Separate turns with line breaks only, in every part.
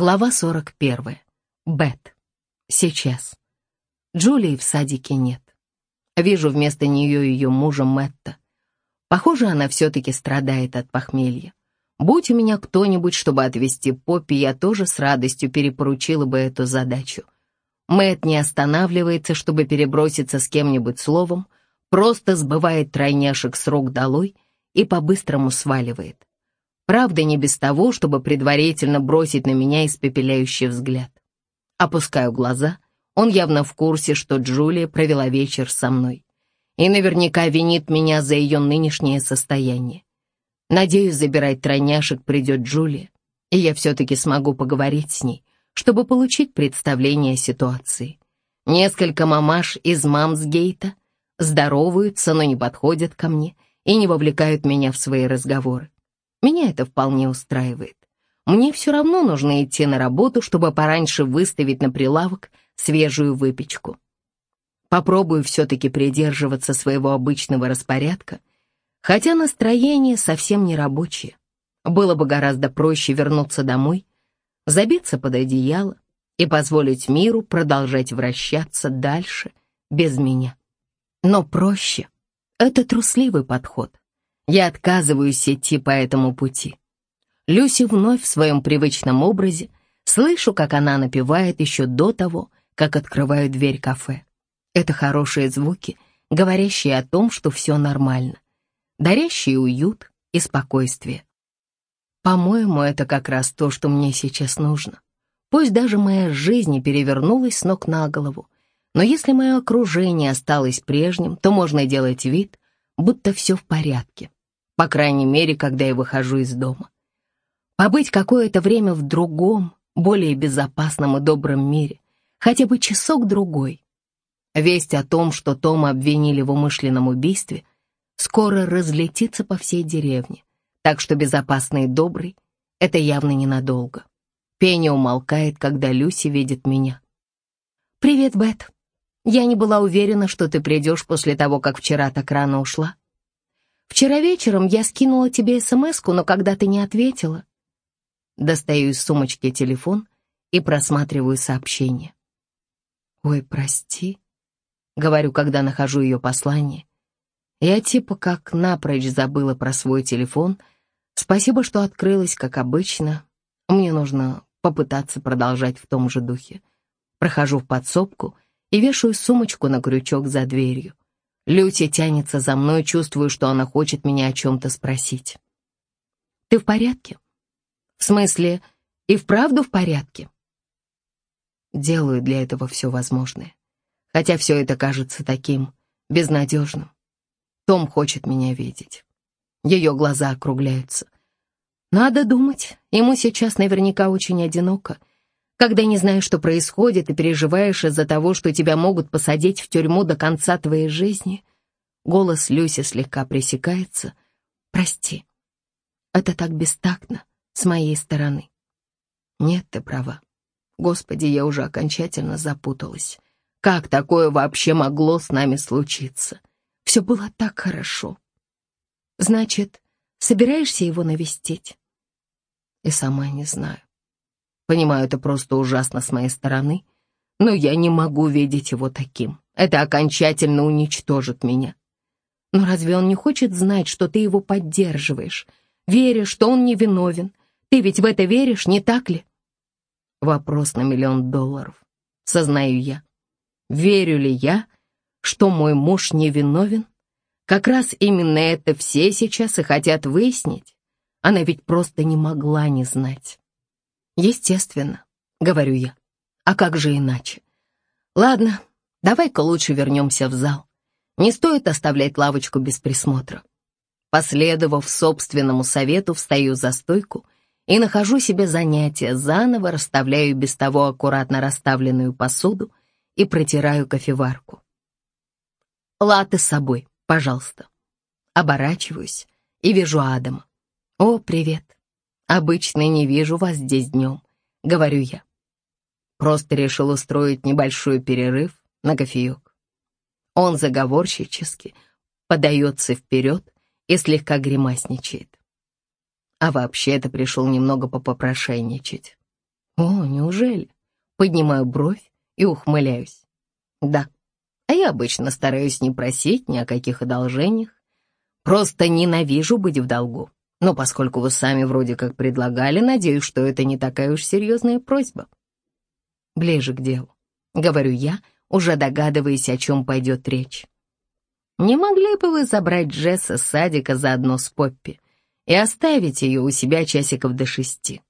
Глава 41. Бет. Сейчас. Джулии в садике нет. Вижу вместо нее ее мужа Мэтта. Похоже, она все-таки страдает от похмелья. Будь у меня кто-нибудь, чтобы отвезти Поппи, я тоже с радостью перепоручила бы эту задачу. Мэтт не останавливается, чтобы переброситься с кем-нибудь словом, просто сбывает тройняшек с рук долой и по-быстрому сваливает. Правда, не без того, чтобы предварительно бросить на меня испепеляющий взгляд. Опускаю глаза. Он явно в курсе, что Джулия провела вечер со мной. И наверняка винит меня за ее нынешнее состояние. Надеюсь, забирать тройняшек придет Джулия, и я все-таки смогу поговорить с ней, чтобы получить представление о ситуации. Несколько мамаш из Мамсгейта здороваются, но не подходят ко мне и не вовлекают меня в свои разговоры. Меня это вполне устраивает. Мне все равно нужно идти на работу, чтобы пораньше выставить на прилавок свежую выпечку. Попробую все-таки придерживаться своего обычного распорядка, хотя настроение совсем не рабочее. Было бы гораздо проще вернуться домой, забиться под одеяло и позволить миру продолжать вращаться дальше без меня. Но проще — это трусливый подход. Я отказываюсь идти по этому пути. Люси вновь в своем привычном образе. Слышу, как она напевает еще до того, как открываю дверь кафе. Это хорошие звуки, говорящие о том, что все нормально, дарящие уют и спокойствие. По-моему, это как раз то, что мне сейчас нужно. Пусть даже моя жизнь перевернулась с ног на голову, но если мое окружение осталось прежним, то можно делать вид, будто все в порядке по крайней мере, когда я выхожу из дома. Побыть какое-то время в другом, более безопасном и добром мире, хотя бы часок-другой. Весть о том, что Тома обвинили в умышленном убийстве, скоро разлетится по всей деревне, так что безопасный и добрый — это явно ненадолго. Пенни умолкает, когда Люси видит меня. «Привет, Бет. Я не была уверена, что ты придешь после того, как вчера так рано ушла. Вчера вечером я скинула тебе смс но когда ты не ответила. Достаю из сумочки телефон и просматриваю сообщение. «Ой, прости», — говорю, когда нахожу ее послание. Я типа как напрочь забыла про свой телефон. Спасибо, что открылась, как обычно. Мне нужно попытаться продолжать в том же духе. Прохожу в подсобку и вешаю сумочку на крючок за дверью. Люси тянется за мной, чувствую, что она хочет меня о чем-то спросить. «Ты в порядке?» «В смысле, и вправду в порядке?» Делаю для этого все возможное. Хотя все это кажется таким безнадежным. Том хочет меня видеть. Ее глаза округляются. Надо думать, ему сейчас наверняка очень одиноко, когда не знаешь, что происходит, и переживаешь из-за того, что тебя могут посадить в тюрьму до конца твоей жизни. Голос Люси слегка пресекается. «Прости, это так бестактно с моей стороны». «Нет, ты права. Господи, я уже окончательно запуталась. Как такое вообще могло с нами случиться? Все было так хорошо. Значит, собираешься его навестить?» И сама не знаю. Понимаю, это просто ужасно с моей стороны, но я не могу видеть его таким. Это окончательно уничтожит меня. Но разве он не хочет знать, что ты его поддерживаешь, веришь, что он невиновен? Ты ведь в это веришь, не так ли? Вопрос на миллион долларов, сознаю я. Верю ли я, что мой муж невиновен? Как раз именно это все сейчас и хотят выяснить. Она ведь просто не могла не знать. Естественно, говорю я. А как же иначе? Ладно, давай-ка лучше вернемся в зал. Не стоит оставлять лавочку без присмотра. Последовав собственному совету, встаю за стойку и нахожу себе занятие, заново расставляю без того аккуратно расставленную посуду и протираю кофеварку. Латы с собой, пожалуйста. Оборачиваюсь и вижу Адама. О, привет. Обычно не вижу вас здесь днем, говорю я. Просто решил устроить небольшой перерыв на кофеек. Он заговорщически подается вперед и слегка гримасничает. А вообще-то пришел немного попрошайничать. О, неужели? Поднимаю бровь и ухмыляюсь. Да, а я обычно стараюсь не просить ни о каких одолжениях. Просто ненавижу быть в долгу. Но поскольку вы сами вроде как предлагали, надеюсь, что это не такая уж серьезная просьба. Ближе к делу. Говорю я, уже догадываясь, о чем пойдет речь. Не могли бы вы забрать Джесса с садика заодно с Поппи и оставить ее у себя часиков до шести?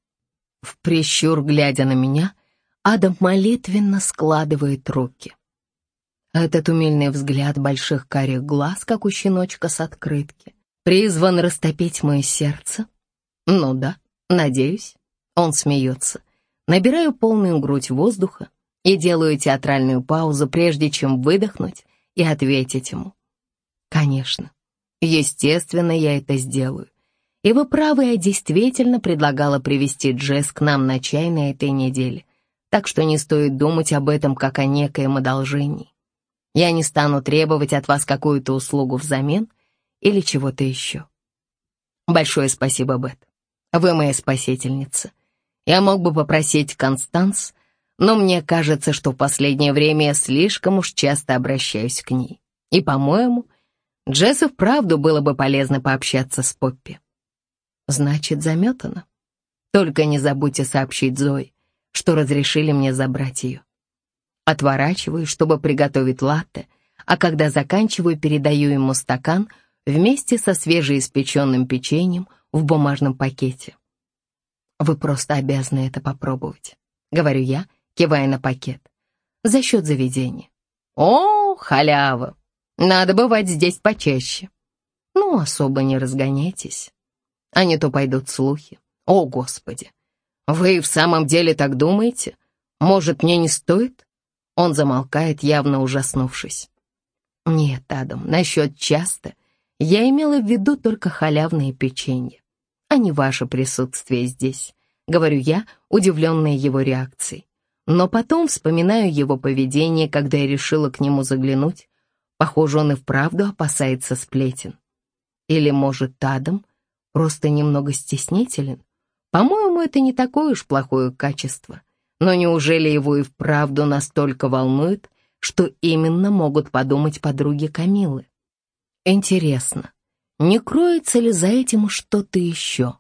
В прищур, глядя на меня, Адам молитвенно складывает руки. Этот умильный взгляд больших карих глаз, как у щеночка с открытки, призван растопить мое сердце. Ну да, надеюсь. Он смеется. Набираю полную грудь воздуха и делаю театральную паузу, прежде чем выдохнуть и ответить ему. Конечно, естественно, я это сделаю. И вы правы, я действительно предлагала привести Джесс к нам на чай на этой неделе, так что не стоит думать об этом как о некоем одолжении. Я не стану требовать от вас какую-то услугу взамен или чего-то еще. Большое спасибо, Бет. Вы моя спасительница. Я мог бы попросить Констанс, но мне кажется, что в последнее время я слишком уж часто обращаюсь к ней. И, по-моему, Джессу вправду было бы полезно пообщаться с Поппи. Значит, заметано. Только не забудьте сообщить Зои, что разрешили мне забрать ее. Отворачиваю, чтобы приготовить латте, а когда заканчиваю, передаю ему стакан вместе со свежеиспеченным печеньем в бумажном пакете. «Вы просто обязаны это попробовать», — говорю я, кивая на пакет. «За счет заведения». «О, халява! Надо бывать здесь почаще». «Ну, особо не разгоняйтесь» а не то пойдут слухи. О, Господи! Вы в самом деле так думаете? Может, мне не стоит? Он замолкает, явно ужаснувшись. Нет, Адам, насчет часто я имела в виду только халявные печенье, а не ваше присутствие здесь, говорю я, удивленная его реакцией. Но потом вспоминаю его поведение, когда я решила к нему заглянуть. Похоже, он и вправду опасается сплетен. Или, может, Адам просто немного стеснителен. По-моему, это не такое уж плохое качество. Но неужели его и вправду настолько волнует, что именно могут подумать подруги Камилы? Интересно, не кроется ли за этим что-то еще?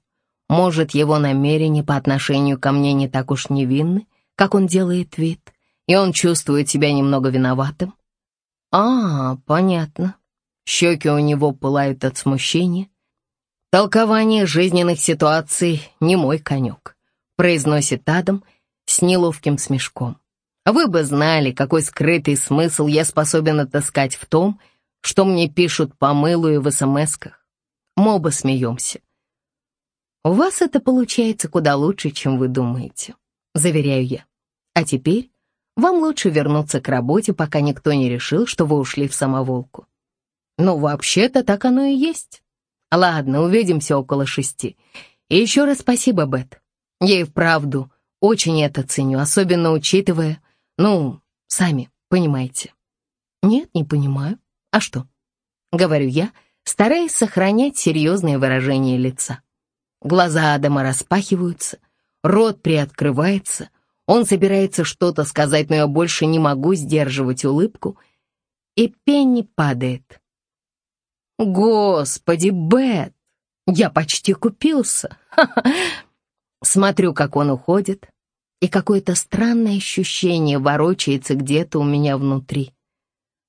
Может, его намерения по отношению ко мне не так уж невинны, как он делает вид, и он чувствует себя немного виноватым? А, понятно. Щеки у него пылают от смущения, «Толкование жизненных ситуаций не мой конек», произносит Адам с неловким смешком. «Вы бы знали, какой скрытый смысл я способен отыскать в том, что мне пишут по мылу и в смс-ках. Мы оба смеемся. У вас это получается куда лучше, чем вы думаете, заверяю я. А теперь вам лучше вернуться к работе, пока никто не решил, что вы ушли в самоволку. Ну, вообще-то так оно и есть. Ладно, увидимся около шести. И еще раз спасибо, Бет. Я и вправду очень это ценю, особенно учитывая, ну, сами понимаете. Нет, не понимаю. А что? Говорю я, стараясь сохранять серьезное выражение лица. Глаза Адама распахиваются, рот приоткрывается, он собирается что-то сказать, но я больше не могу сдерживать улыбку, и Пенни падает. Господи, Бет, я почти купился. Смотрю, как он уходит, и какое-то странное ощущение ворочается где-то у меня внутри.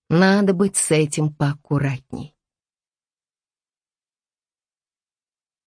Надо быть с этим поаккуратней.